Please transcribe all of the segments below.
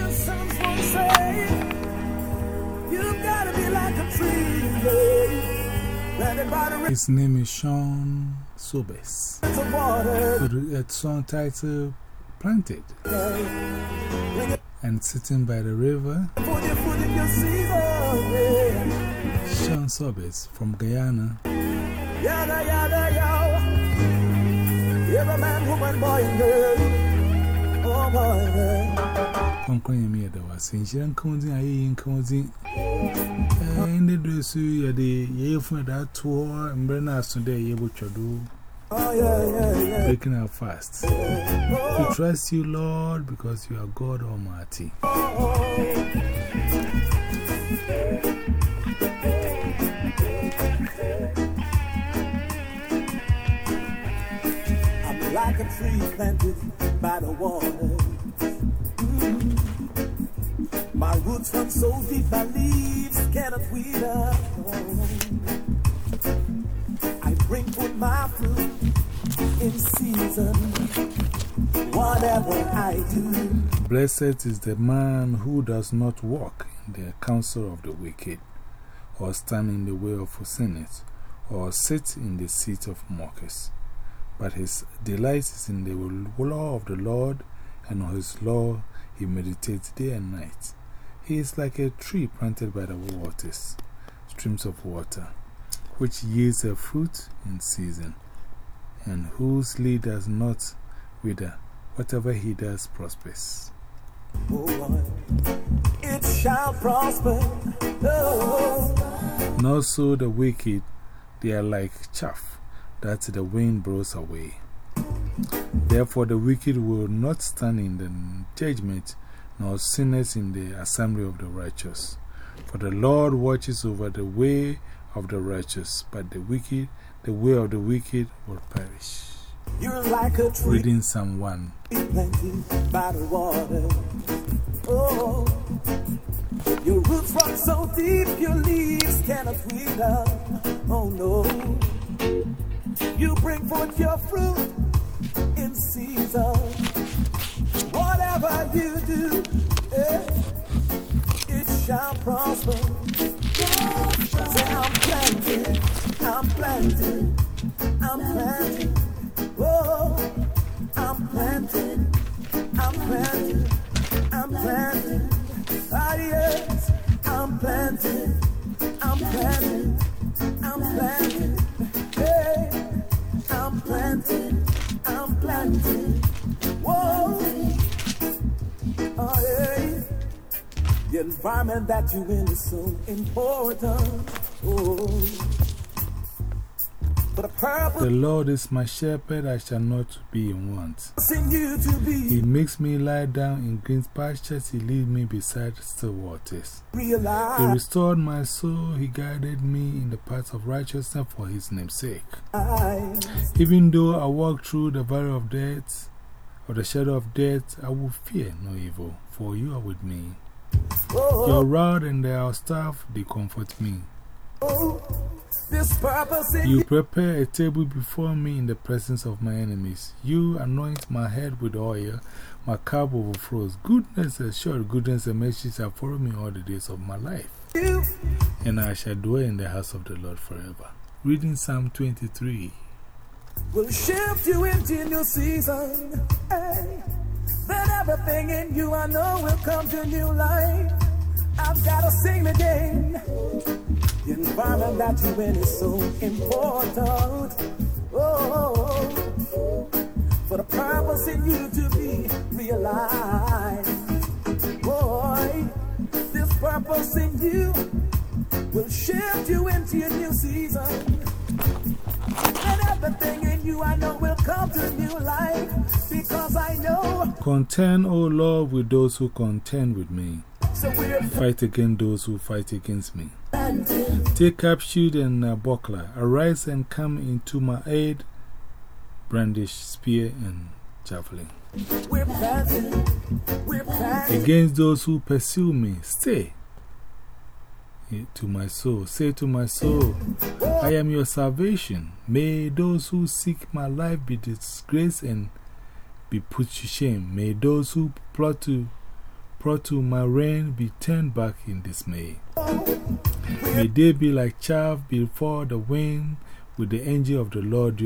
your sons say. You've got to be like a tree, babe. Planted by the His name is Sean Sobes. rivers of water. With a song titled Planted and Sitting by the River. Put your foot in your season, yeah. Sean Sobes from Guyana. Yada, yada, yada. Every man, woman, boy, and girl. Oh, boy, and girl. Conquering me at the was in Shan County, I ain't counting. And the dress you are the year for that tour and Bernard today, you would do breaking out fast. We trust you, Lord, because you are God Almighty. I'm like a tree planted by the water. So deep, my leaves cannot wither. I bring forth my fruit in season. Whatever I do, Blessed is the man who does not walk in the counsel of the wicked, or stand in the way of sinners, or sit in the seat of mockers. But his delight is in the law of the Lord, and on his law he meditates day and night. He is like a tree planted by the waters, streams of water, which yields a fruit in season, and whose leaf does not wither. Whatever he does prospers. oh it shall prosper. Oh, Not so the wicked, they are like chaff that the wind blows away. Therefore, the wicked will not stand in the judgment, nor sinners in the assembly of the righteous. For the Lord watches over the way of the righteous, but the wicked, the way of the wicked will perish. you're like a tree. Reading Psalm 1. planted by the water. Oh, your roots run so deep, your leaves cannot wither. Oh no, you bring forth your fruit in season. Whatever you do, eh, it shall prosper. Say, I'm planted, I'm planted, I'm planted. Oh. I'm planted, I'm planted, I'm planted. Ah, yes, I'm planted, I'm planted, The environment that you in is so important. Oh, the Lord is my shepherd, I shall not be in want. in you to be. He makes me lie down in green pastures, He leads me beside still waters. He restored my soul, He guided me in the paths of righteousness for His name's sake. Even though I walk through the valley of death, or the shadow of death, I will fear no evil, for you are with me. Your rod and your staff, they comfort me. You prepare a table before me in the presence of my enemies. You anoint my head with oil, my cup overflows. Goodness and goodness and mercy shall follow me all the days of my life, and I shall dwell in the house of the Lord forever. Reading Psalm 23. will shift you into new season. Then everything in you I know will come to new life. I've got to sing again. The environment that you in is so important. Oh, for the purpose in you to be realized. Boy, this purpose in you will shift you into a new season. And everything in you I know will come to new life. Contend, O Lord, with those who contend with me. Fight against those who fight against me. Take up shield and uh, buckler. Arise and come into my aid. Brandish spear and javelin. we're planted, we're planted. Against those who pursue me, stay. To my soul, say to my soul, I am your salvation. May those who seek my life be disgraced and be put to shame. May those who plot to plot to my reign be turned back in dismay. May they be like chaff before the wind, with the angel of the Lord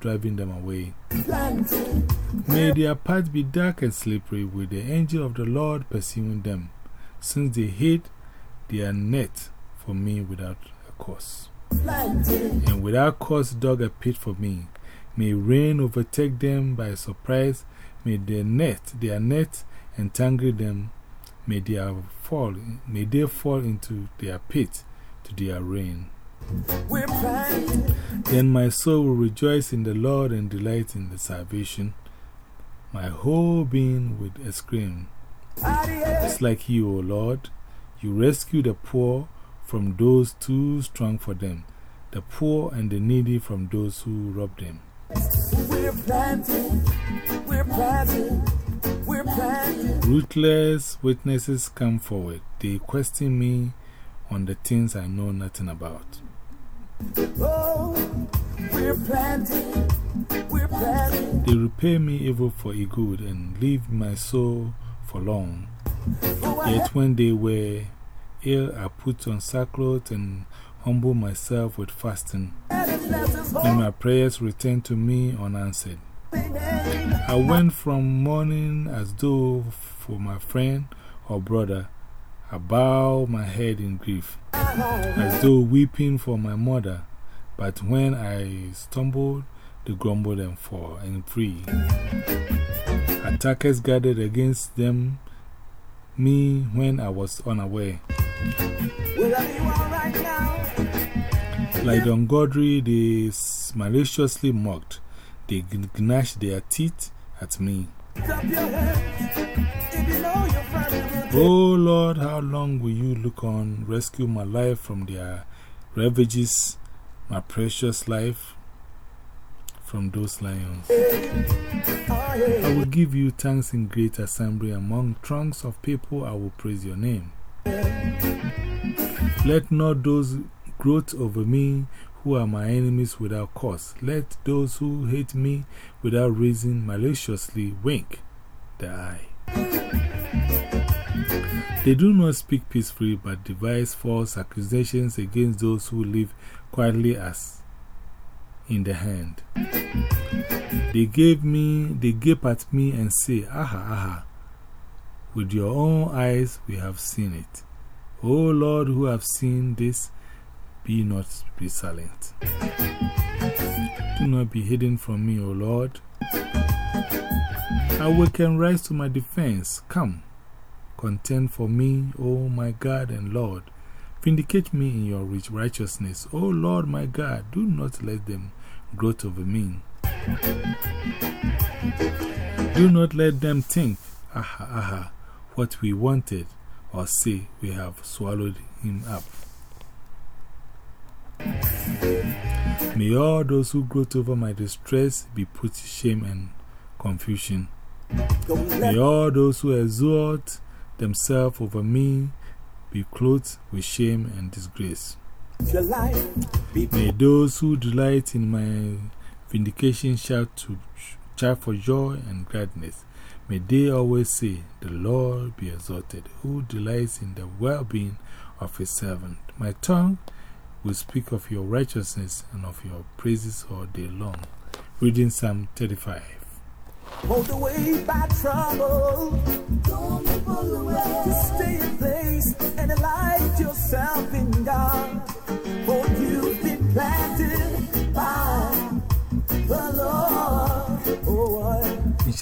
driving them away. May their path be dark and slippery, with the angel of the Lord pursuing them, since they hid their net for me without a cause. And without cause dug a pit for me. May rain overtake them by surprise. May their net, their net entangle them. May they fall, may they fall into their pit to their rain. Then my soul will rejoice in the Lord and delight in the salvation. My whole being will exclaim. It's like you, O Lord. You rescue the poor from those too strong for them, the poor and the needy from those who rob them. We're planting, we're planting, we're planting. Ruthless witnesses come forward. They question me on the things I know nothing about. Oh, we're planting, we're planting. They repay me evil for a good and leave my soul for long. Yet when they were ill, I put on sackcloth and humble myself with fasting. When my prayers returned to me unanswered, I went from mourning as though for my friend or brother. I bowed my head in grief, as though weeping for my mother. But when I stumbled, they grumbled and fall and free. Attackers gathered against them, me when I was unaware. Like the ungodly, they maliciously mocked. They gnashed their teeth at me. Oh Lord, how long will you look on, rescue my life from their ravages, my precious life from those lions? I will give you thanks in great assembly among throngs of people. I will praise your name. Let not those gloat over me who are my enemies without cause. Let those who hate me without reason maliciously wink the eye. They do not speak peacefully but devise false accusations against those who live quietly as in the hand. They gave me, they gape at me and say, Aha, aha. With your own eyes we have seen it. O Lord, who have seen this, be not be silent. Do not be hidden from me, O Lord. I will can rise to my defense. Come, contend for me, O my God and Lord. Vindicate me in your rich righteousness. O Lord, my God, do not let them gloat over me. Do not let them think, aha, aha, what we wanted, or say we have swallowed him up. May all those who gloat over my distress be put to shame and confusion. May all those who exalt themselves over me be clothed with shame and disgrace. May those who delight in my vindication shout, to, shout for joy and gladness. May they always say, The Lord be exalted, who delights in the well being of his servant. My tongue will speak of your righteousness and of your praises all day long. Reading Psalm 35. Hold away by trouble. Don't away. Stay in place and delight yourself in God. For you've been planted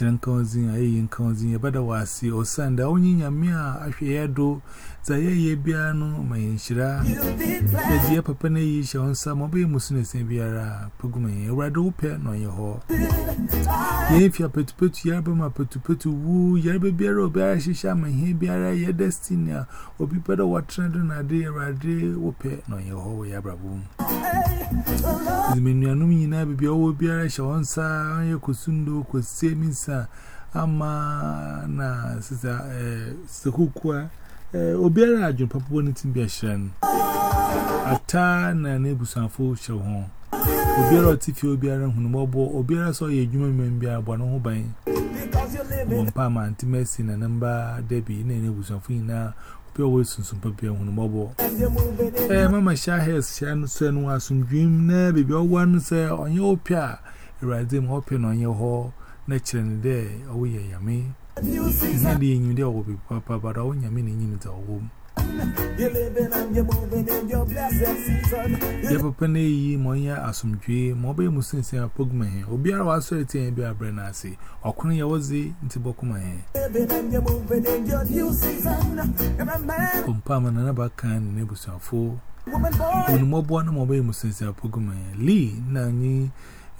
what? Insurance cousin, I ain't cousin, you better was see or send the only Yamia, I share do. Zaye Biano, my inshira. You've been The planted. dear papa ye shall some obey Musunis and Biara, Pugumi, a rado pen on your hall. If you put put Yabama put to put to woo, Yarba Biaro, Barashi Shaman, he Biara, your destiny, or be better what trending a day, Rade, or pet on your hall, Yabra boom. The Minyanum Yina be all Biara shall answer, your Kusundo could say me, sir. Ama na sister, eh, Sahukwa, eh, Obiara, John Papa, wanted to be a shan. Ata na nebusanfo show home. Obiara tifi obiara hunu mobo obiara so ye dwuma mem bia bɔ no ho ban because you're living. One palm intimacy and a number, Debbie, in any was something now. Pure words and some paper on the mobile. And you're moving in. Eh, Mamma Shah has Shan Sen was some dream, never be all one say on your pier. Ride them open on your hall, nature and day, oh, yeah, yummy. New It's season. not the in there will be papa, but all your meaning in the home. You're living and you're moving in your blessed season. You're Yep, penny ye, Moya, as some tree, mobile Muslims and Pugman, Obia was certain be a brenasi, or Kunya was the into Bokuma. living and you're moving in your new season. Every man, Compam and another kind neighbors are full. woman, boy. When mobile mobile Muslims are Pugman, Lee, Nani,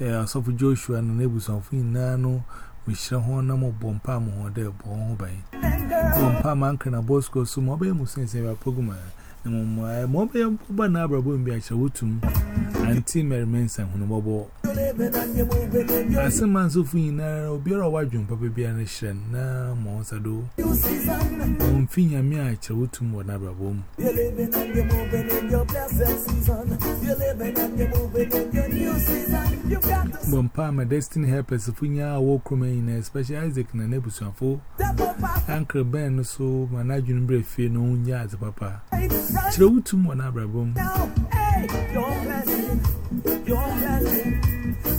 a soft Joshua and neighbors of Nano, which Shahona mo bompam or there born by. And girl, Bompam Uncle and Bosco, so mobile Muslims are Pugman. Mobile Banabra won't be a shawutum, and Tim Mermens and Honobo. you're living and you're moving in your As a man so fine, I'll be a wide jump, Papa Bianishan, na Monsado. new season. On Fina Mia, Chawutum, or Nabra You're living and you're moving in your blessed season. You're living and you're moving in your new season. You got to Bompa, my destiny helpers, if we are walk in especially Isaac and Nebuchadnezzar. step up out Uncle Ben, so managing brave fear no yards, Papa. right Chawutum, or Nabra boom.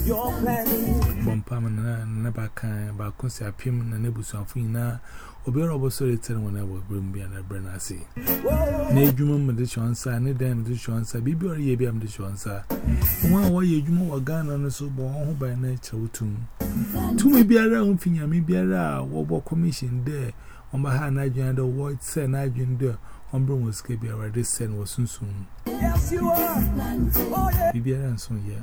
your planning. From Pamana and Nabaka, Bakunsi Apim, and Nebusan Fina, Obero was so returned when I was Brimby and a Brenasi. Najum, the Chansa, Nadam, the Chansa, Bibi or Yabiam, the Chansa. One way you move a gun on a so born by nature to. Two may be around Finya, maybe around Wobble Commission there, on my hand, I joined the white sand, I joined there. Ombron was Kabia, or this sand was soon soon. Yes, you are. Oh, Bibiara and soon, yeah.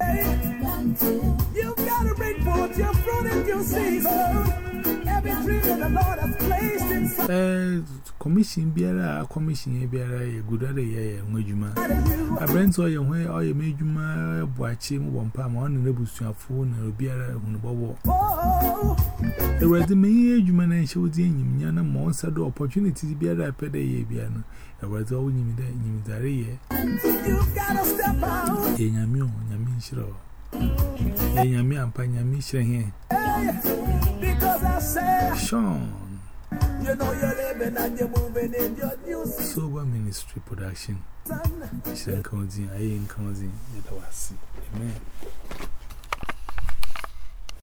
You gotta bring forth your fruit commission biara commission biara yɛ gudare yɛ yɛ ho adwuma. Abrant ɔyɛ ho ɔyɛ me adwuma mpa ma ɔne ne na obiara hu no bɔbɔ. Awurade meyi adwuma no nhyɛ wode anyimnya opportunity biara apɛ dɛ yɛ bia no. Awurade ɔwo nyim dɛ nyimdare yɛ yɛ nyame o. Ampa nyame hyerɛ Sean. You know you're living and you're moving in your new Sober Ministry Production? Season. hyira nka odin aye nka odin yɛda wase amen